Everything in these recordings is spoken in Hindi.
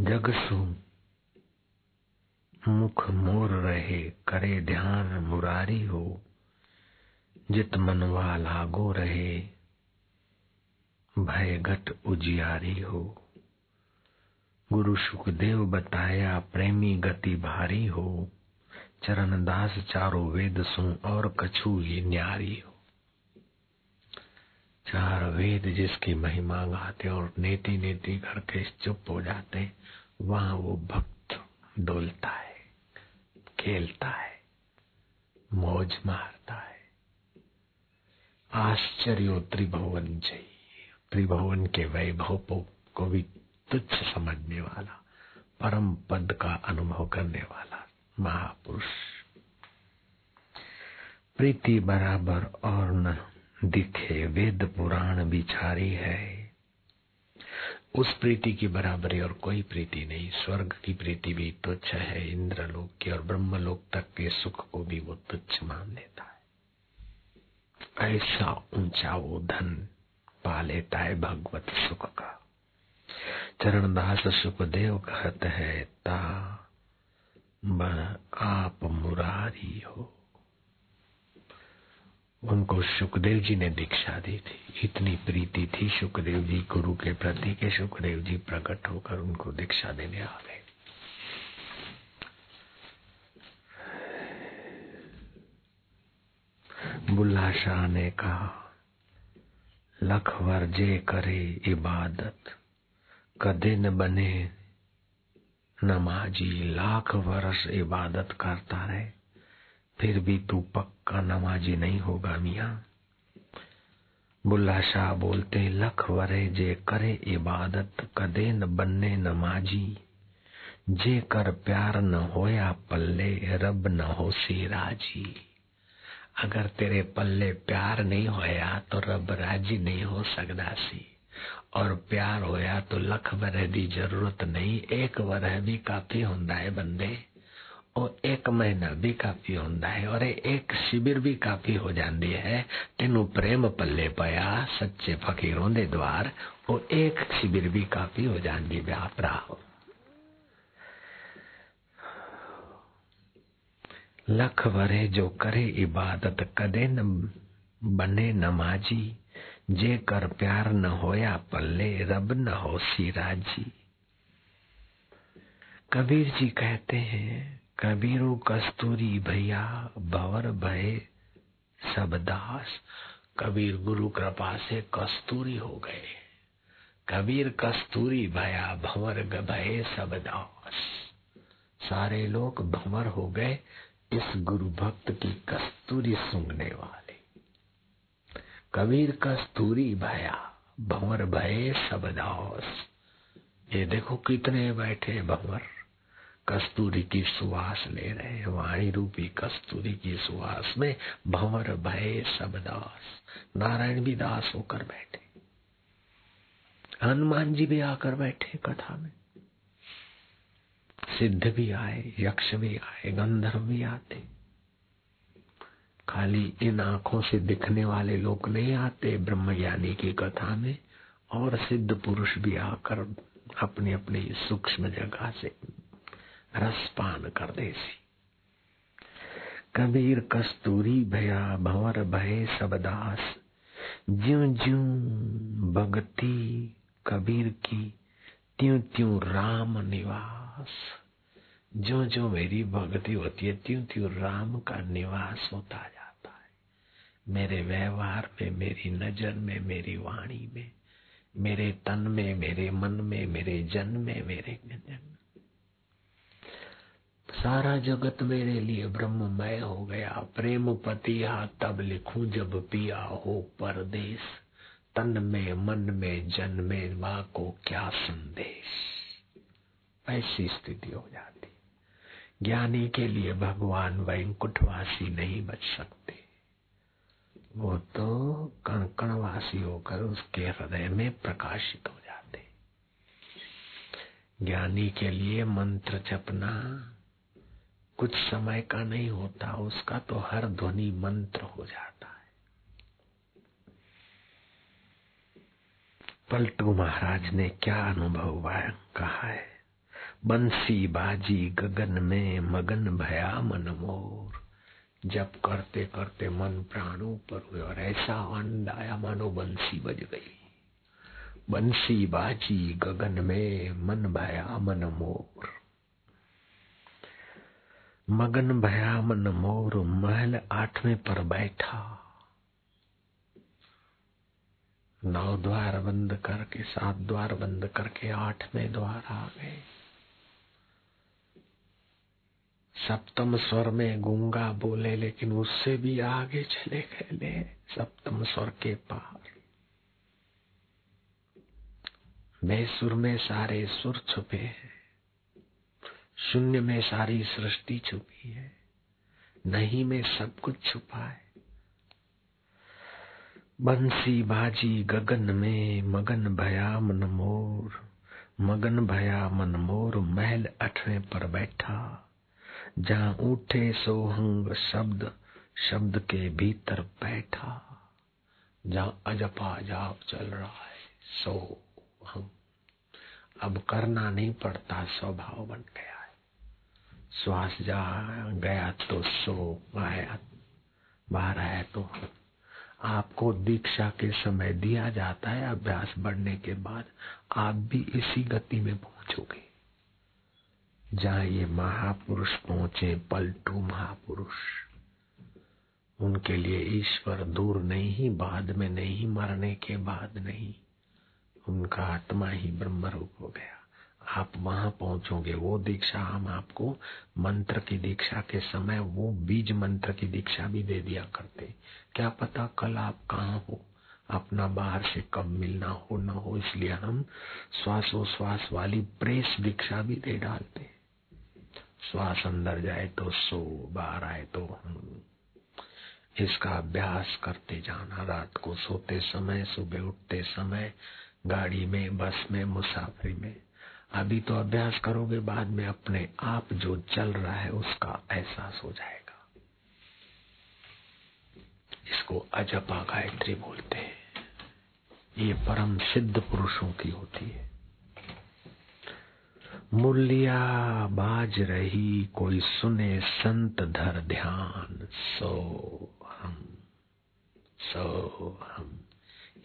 जगसु मुख मोर रहे, करे ध्यान मुरारी हो। जित मनवा लागो रहे, भय घट उजियारी हो। गुरु सुखदेव बताया, प्रेमी गति भारी हो। चरण दास चारो वेद सु और कछु ही न्यारी हो। चार वेद जिसकी महिमा गाते और नेति नेति करके चुप हो जाते। वहाँ वो भक्त डोलता है, खेलता है, मौज मारता है। आश्चर्य त्रिभुवन चाहिए त्रिभुवन के वैभव को भी तुच्छ समझने वाला, परम पद का अनुभव करने वाला महापुरुष। प्रीति बराबर और न दिखे, वेद पुराण बिचारी है। उस प्रीति की बराबरी और कोई प्रीति नहीं। स्वर्ग की प्रीति भी तुच्छ है, इंद्रलोक की और ब्रह्मलोक तक के सुख को भी वो तुच्छ मान लेता है। ऐसा ऊँचा वो धन पा लेता है भगवत सुख का। चरणदास सुखदेव कहते हैं, ता आप मुरारी हो। उनको सुखदेव जी ने दीक्षा दी थी। इतनी प्रीति थी सुखदेव जी गुरु के प्रति के सुखदेव जी प्रकट होकर उनको दीक्षा देने आ गए। बुल्ला शाह ने कहा, लख वर्जे करे इबादत कदे न बने नमाजी लाख वर्ष इबादत करता रहे। फिर भी तू पक्का नमाजी नहीं होगा, मिया। बुल्ला शाह बोलते, लख वरे जे करे इबादत, कदे न बनने नमाजी। जे कर प्यार न होया पल्ले, रब न हो सी राज़ी। अगर तेरे पल्ले प्यार नहीं होया तो रब राज़ी नहीं हो सकता सी। और प्यार होया तो लख वरह दी ज़रूरत नहीं, एक वरह भी काफ़ी होंदा है बंदे। और एक महीना भी काफ़ी होंदा है और एक शिविर भी काफ़ी हो जाती है। तेनू प्रेम पल्ले पया, सच्चे फकीरों दे द्वार और एक शिविर भी काफ़ी हो जाती भरा लख वरे जो करे इबादत, कदे न बने नमाजी। जे कर प्यार न होया पल्ले, रब न हो सिराजी। कबीर जी कहते हैं कबीरो कस्तूरी भैया भवर भय, सब दास। कबीर गुरु कृपा से कस्तूरी हो गए। कबीर कस्तूरी भया, भंवर भय सब दास। सारे लोग भंवर हो गए इस गुरु भक्त की कस्तूरी सूंघने वाले। कबीर कस्तूरी भया, भंवर भय, सब दास। ये देखो कितने बैठे भंवर। कस्तूरी की सुवास ले रहे वाणी रूपी कस्तूरी की सुवास में भंवर भय सब दास। नारायण भी दास होकर बैठे। हनुमान जी भी आकर बैठे कथा में। सिद्ध भी आए, यक्ष भी आए, गंधर्व भी आते। खाली इन आँखों से दिखने वाले लोग नहीं आते ब्रह्म ज्ञानी की कथा में, और सिद्ध पुरुष भी आकर अपनी अपनी सूक्ष्म जगह से रसपान कर दे सी कबीर कस्तूरी भया भंवर भय सबदास ज्यो ज्यो भगती कबीर की, त्यों त्यों राम निवास। जो जो मेरी भक्ति होती है, त्यों त्यों राम का निवास होता जाता है। मेरे व्यवहार में, मेरी नज़र में, मेरी वाणी में, मेरे तन में, मेरे मन में, मेरे जन में, मेरे जन सारा जगत मेरे लिए ब्रह्म ब्रह्ममय हो गया। प्रेम पतिया तब लिखूं जब पिया हो परदेश तन में, मन में, जन में माँ को क्या संदेश? ऐसी स्थिति हो जाती। ज्ञानी के लिए भगवान वैंकुटवासी नहीं बच सकते। वो तो कणकणवासी होकर उसके हृदय में प्रकाशित हो जाते। ज्ञानी के लिए मंत्र जपना कुछ समय का नहीं होता, उसका तो हर ध्वनि मंत्र हो जाता है। पलटू महाराज ने क्या अनुभव कहा है, बंसी बाजी गगन में मगन भया मन मोर। जब करते करते मन प्राणों पर हुए और ऐसा आनंद आया, मानो बंसी बज गई। बंसी बाजी गगन में मन भया मन मोर। मगन भया मन मोर महल आठवें पर बैठा। नौ द्वार बंद करके, सात द्वार बंद करके आठवें द्वार आ गए। सप्तम स्वर में गुंगा बोले, लेकिन उससे भी आगे चले गए ले सप्तम स्वर के पार। बेसुर में सारे सुर छुपे हैं। शून्य में सारी सृष्टि छुपी है, नहीं में सब कुछ छुपा है। बंसी बाजी गगन में मगन भया मन मोर, मगन भया मन मोर महल अठवे पर बैठा। जहाँ उठे सोहंग शब्द शब्द के भीतर बैठा। जहाँ अजपा जाप चल रहा है सो हम अब करना नहीं पड़ता, स्वभाव बन गया। श्वास जा गया तो सो आया, बाहर आया तो। आपको दीक्षा के समय दिया जाता है अभ्यास बढ़ने के बाद, आप भी इसी गति में पहुंचोगे। जहाँ ये महापुरुष पहुँचे, पलटू महापुरुष, उनके लिए ईश्वर दूर नहीं, बाद में नहीं, मरने के बाद नहीं, उनका आत्मा ही ब्रह्म रूप हो गया। आप वहाँ पहुंचोगे, वो दीक्षा हम आपको मंत्र की दीक्षा के समय वो बीज मंत्र की दीक्षा भी दे दिया करते। क्या पता कल आप कहाँ हो? अपना बाहर से कब मिलना हो, न हो, इसलिए हम श्वासोश्वास वाली प्रेस दीक्षा भी दे डालते। श्वास अंदर जाए तो सो, बाहर आए तो हम। इसका अभ्यास करते जाना, रात को सोते समय, सुबह उठते समय, गाड़ी में, बस में, मुसाफरी में। अभी तो अभ्यास करोगे, बाद में अपने आप जो चल रहा है उसका एहसास हो जाएगा। इसको अजपा गायत्री बोलते हैं। ये परम सिद्ध पुरुषों की होती है। मूलिया बाज रही, कोई सुने संत धर ध्यान, सो हम सो हम।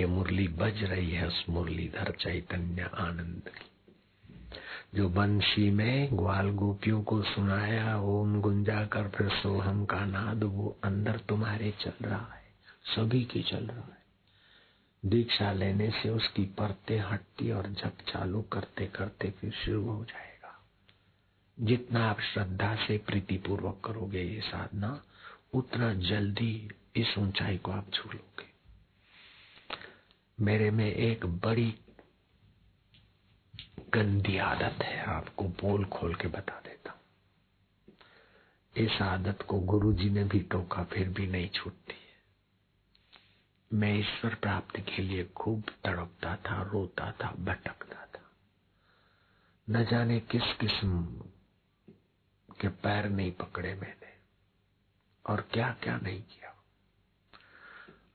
ये मुरली बज रही है उस मुरलीधर चैतन्य आनंद की। जो बंशी में ग्वाल गोपियों को सुनाया, ओम गुंजा कर फिर सोहम का नाद, वो अंदर तुम्हारे चल रहा है, सभी की चल रहा है। दीक्षा लेने से उसकी परतें हटती और जब चालू करते करते फिर शुरू हो जाएगा। जितना आप श्रद्धा से प्रीति पूर्वक करोगे ये साधना, उतना जल्दी इस ऊंचाई को आप छू लोगे। मेरे में एक बड़ी गंदी आदत है। आपको बोल खोल के बता देता इस आदत को गुरु जी ने भी टोका, फिर भी नहीं छूटती मैं ईश्वर प्राप्ति के लिए खूब तड़पता था, रोता था, भटकता था। न जाने किस किस्म के पैर नहीं पकड़े मैंने और क्या क्या नहीं किया।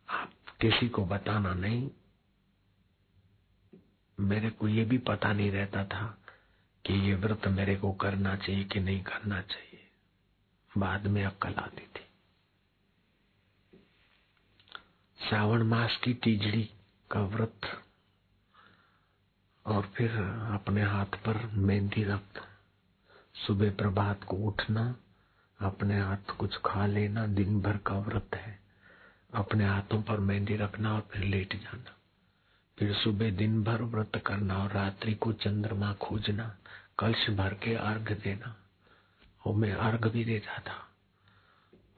आप किसी को बताना नहीं मेरे को ये भी पता नहीं रहता था कि ये व्रत मेरे को करना चाहिए कि नहीं करना चाहिए। बाद में अक्कल आती थी। श्रावण मास की तीजड़ी का व्रत और फिर अपने हाथ पर मेहंदी रख, सुबह प्रभात को उठना, अपने हाथ कुछ खा लेना, दिन भर का व्रत है। अपने हाथों पर मेहंदी रखना और फिर लेट जाना। फिर सुबह दिन भर व्रत करना और रात्रि को चंद्रमा खोजना, कलश भर के अर्घ देना। वो मैं अर्घ भी देता था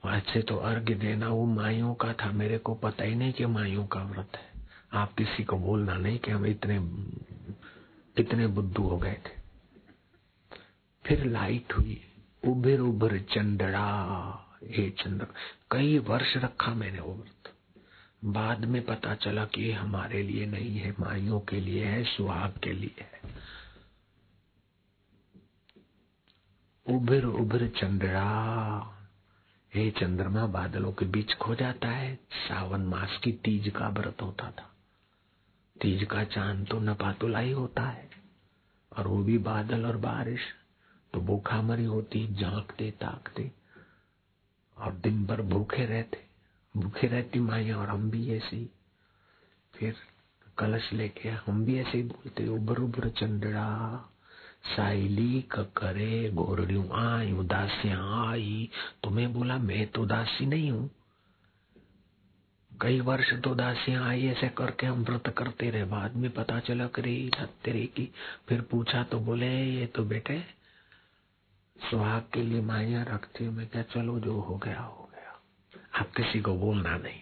वैसे तो अर्घ देना वो माइयों का था, मेरे को पता ही नहीं कि माइयों का व्रत है। आप किसी को बोलना नहीं कि हम इतने इतने बुद्धू हो गए थे। फिर लाइट हुई उभर उभर चंदड़ा हे चंद्र, कई वर्ष रखा मैंने वो व्रत। बाद में पता चला कि ये हमारे लिए नहीं है, माइयों के लिए है, सुहाग के लिए है। उभर उभर चंद्रा, हे चंद्रमा, बादलों के बीच खो जाता है। सावन मास की तीज का व्रत होता था। तीज का चाँद तो नपातुला ही होता है, और वो भी बादल और बारिश। तो भूखा मरी होती, झांकते ताकते, और दिन भर भूखे रहते। भूखे रहती माया और हम भी ऐसे फिर कलश लेके हम भी ऐसे ही बोलते, उबर उबर, चंदड़ा साइली ककरे, गोरड़ियों, आई, उदासियाँ, आई। तो बोला, मैं तो उदासी नहीं हूँ। कई वर्ष तो दासियाँ आई, ऐसे करके हम व्रत करते रहे। बाद में पता चला करी तेरे की। फिर पूछा तो बोले, ये तो बेटे, सुहाग के लिए माया रखती हूँ। मैं क्या चलो, जो हो गया हो। आप किसी को बोलना नहीं।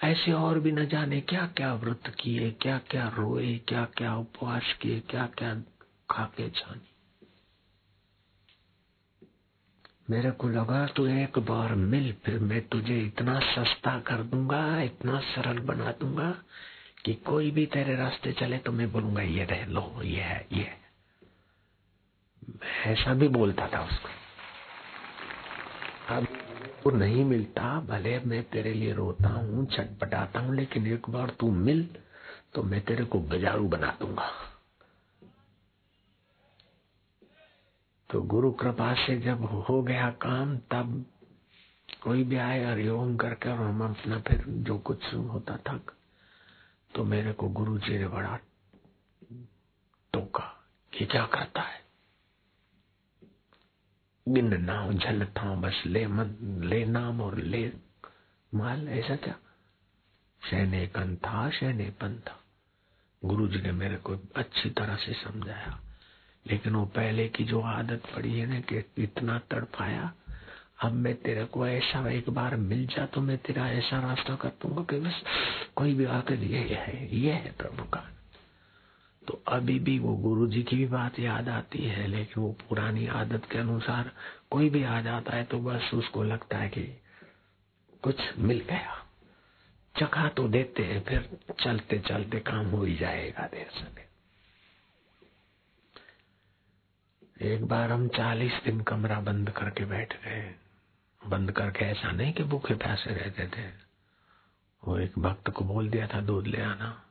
ऐसे और भी न जाने क्या क्या व्रत किए क्या क्या रोए क्या क्या उपवास किए क्या क्या खाके छानी मेरे को लगा तू एक बार मिल, फिर मैं तुझे इतना सस्ता कर दूँगा, इतना सरल बना दूँगा कि कोई भी तेरे रास्ते चले तो मैं बोलूँगा, ये रह लो, ये है, ये ऐसा भी बोलता था उसको। अब वो नहीं मिलता, भले मैं तेरे लिए रोता हूँ छटपटाता हूँ, लेकिन एक बार तू मिल तो मैं तेरे को गजारू बना दूँगा। तो गुरु कृपा से जब हो गया काम, तब कोई भी आए हरिओम करके और हम अपना फिर जो कुछ होता था तो मेरे को गुरु जी ने बड़ा टोका कि क्या करता है। गिन नाम झल था बस ले मन ले नाम और ले माल, ऐसा क्या? शहने कन था, शहने पन था। गुरु जी ने मेरे को अच्छी तरह से समझाया। लेकिन वो पहले की जो आदत पड़ी है ना कि इतना तड़पाया, अब मैं तेरे को ऐसा एक बार मिल जा तो मैं तेरा ऐसा रास्ता कर दूँगा कि बस कोई भी आकर, ये है ये है प्रभु का। तो अभी भी वो गुरु जी की भी बात याद आती है, लेकिन वो पुरानी आदत के अनुसार कोई भी आ जाता है तो बस उसको लगता है कि कुछ मिल गया। चखा तो देते हैं, फिर चलते चलते काम हो ही जाएगा देर सके एक बार हम चालीस दिन कमरा बंद करके बैठ गए। बंद करके ऐसा नहीं कि भूखे प्यासे रहते थे। वो एक भक्त को बोल दिया था, दूध ले आना।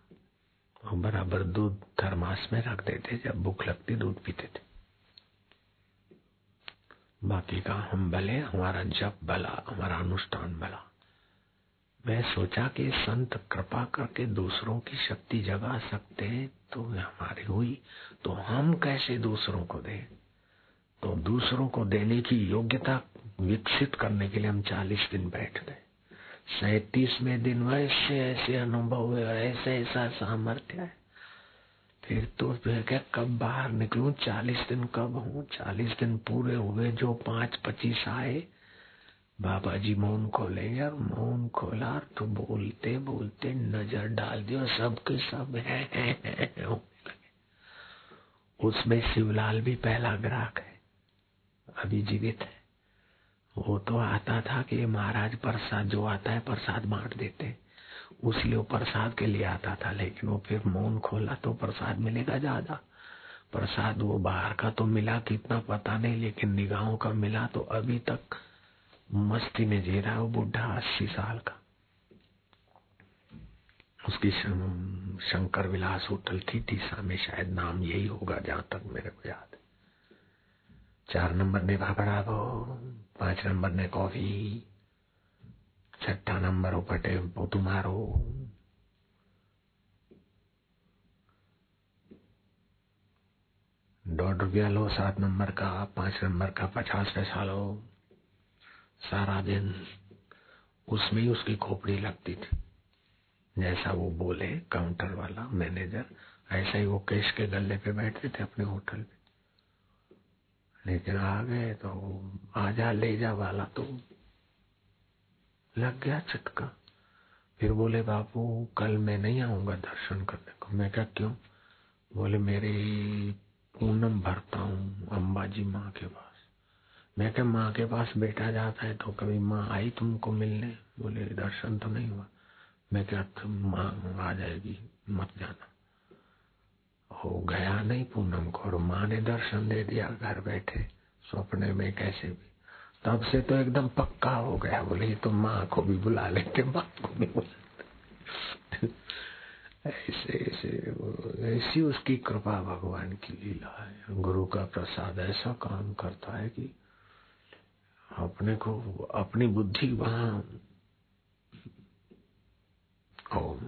वो बराबर दूध थर्मास में रख देते जब भूख लगती दूध पीते थे। बाकी का हम भले, हमारा जप भला, हमारा अनुष्ठान भला। मैं सोचा कि संत कृपा करके दूसरों की शक्ति जगा सकते हैं तो हमारी हुई। तो हम कैसे दूसरों को दें? तो दूसरों को देने की योग्यता विकसित करने के लिए हम चालीस दिन बैठ गए सैतीसवें दिन वैसे ऐसे अनुभव हुए और ऐसे ऐसा सामर्थ्य है। फिर तो फिर क्या कब बाहर निकलूं? चालीस दिन कब हूँ? चालीस दिन पूरे हुए जो पाँच पच्चीस आए। बाबा जी मौन खोलेंगे और मौन खोला तो बोलते बोलते नज़र डाल दियो सबके सब है, है, है, है उसमें शिवलाल भी पहला ग्राहक है अभी जीवित है। वो तो आता था कि महाराज प्रसाद जो आता है, प्रसाद बांट देते उसलिए वो प्रसाद के लिए आता था, लेकिन वो फिर मौन खोला तो प्रसाद मिलेगा ज़्यादा। प्रसाद वो बाहर का तो मिला, कितना पता नहीं, लेकिन निगाहों का मिला तो अभी तक मस्ती में जी रहा है वो बुढ़ा अस्सी साल का। उसकी शंकर विलास होटल थी टीसा में शायद नाम यही होगा, जहाँ तक मेरे को याद चार नंबर ने भापड़ा वो पाँच नंबर ने कॉफ़ी, छठा नंबर उपटे तुम्हारो दौड़ रुपया लो, सात नंबर का, पाँच नंबर का, पचास पैसा लो। सारा दिन उसमें ही उसकी खोपड़ी लगती थी। जैसा वो बोले काउंटर वाला मैनेजर ऐसा ही वो केश के गले पे बैठते थे अपने होटल में लेकिन आ गए तो आ जा ले जा वाला तो लग गया चटका। फिर बोले, बापू, कल मैं नहीं आऊँगा दर्शन करने को। मैं क्या क्यों? बोले, मेरी पूनम भरता हूँ अम्बाजी माँ के पास। मैं क्या माँ के पास बेटा जाता है तो कभी माँ आई तुमको मिलने? बोले, दर्शन तो नहीं हुआ। मैं क्या माँ आ जाएगी? मत जाना। हो गया नहीं पूनम को, और माँ ने दर्शन दे दिया, घर बैठे, सपने में कैसे भी। तब से तो एकदम पक्का हो गया, बोले तो माँ को भी बुला लेते माँ को भी बुला ऐसे ऐसे, ऐसी उसकी कृपा भगवान की लीला है। गुरु का प्रसाद ऐसा काम करता है कि अपने को अपनी बुद्धि वहाँ ओम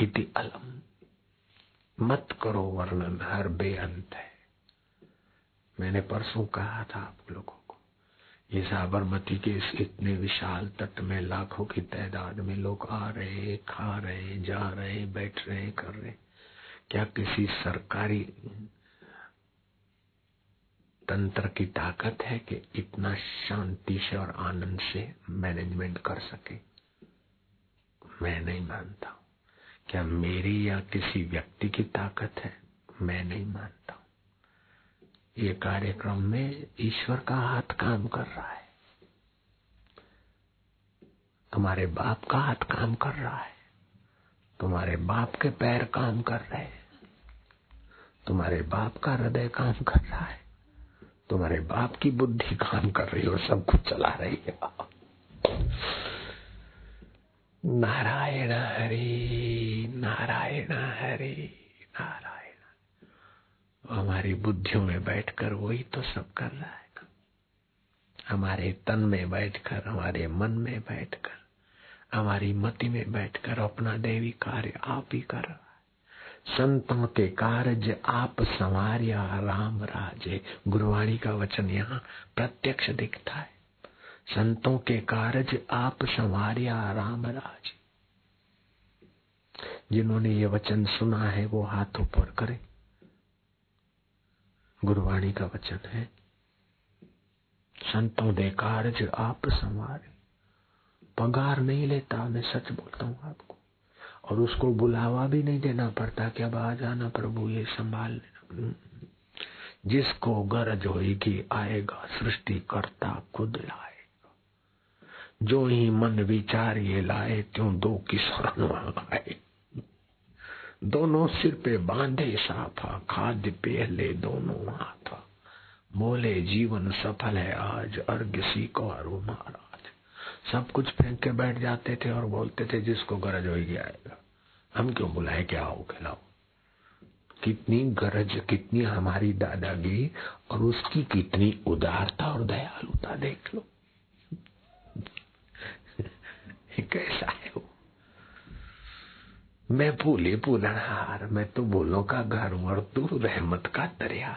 इति अलम। मत करो वर्णन हर बेअंत है। मैंने परसों कहा था आप लोगों को, ये साबरमती के इस इतने विशाल तट में, लाखों की तादाद में लोग आ रहे, खा रहे, जा रहे, बैठ रहे, कर रहे। क्या किसी सरकारी तंत्र की ताकत है कि इतना शांति से और आनंद से मैनेजमेंट कर सके? मैं नहीं मानता क्या मेरी या किसी व्यक्ति की ताकत है? मैं नहीं मानता हूँ। ये कार्यक्रम में ईश्वर का हाथ काम कर रहा है। तुम्हारे बाप का हाथ काम कर रहा है। तुम्हारे बाप के पैर काम कर रहे हैं। तुम्हारे बाप का हृदय काम कर रहा है। तुम्हारे बाप की बुद्धि काम कर रही है और सब कुछ चला रही है। नारायण हरि। नारायण, हरे नारायण। हमारी बुद्धियों में बैठकर वही तो सब कर रहा है हमारे तन में बैठकर, हमारे मन में बैठकर, हमारी मति में बैठकर अपना देवी कार्य आप ही कर रहा है। संतों के कार्य आप संवारिया, राम राजे। गुरुवाणी का वचन यहाँ प्रत्यक्ष दिखता है। संतों के कार्य आप संवारिया, राम राज। जिन्होंने ये वचन सुना है, वो हाथ ऊपर करें। गुरुवाणी का वचन है, संतों दे कार्य आप संवारे। पगार नहीं लेता, मैं सच बोलता हूँ आपको। और उसको बुलावा भी नहीं देना पड़ता कि अब आ जाना प्रभु, ये संभाल लेना। जिसको गरज होगी आएगा सृष्टि करता खुद लाएगा। जो ही मन विचार ये लाए, त्यों दो किसान आए दोनों सिर पे बांधे साफा खाद्य पहले दोनों हाथा बोले, जीवन सफल है आज अर्घ सीखो अरु महाराज। सब कुछ फेंक के बैठ जाते थे और बोलते थे, जिसको गरज होगी आएगा। हम क्यों बुलाए क्या हो खिलाओ? कितनी गरज, कितनी हमारी दादागिरी और उसकी कितनी उदारता और दयालुता देख लो। कैसा है वो? मैं भूले भूलनहार मैं तो भूलों का घर हूँ और तू रहमत का दरिया।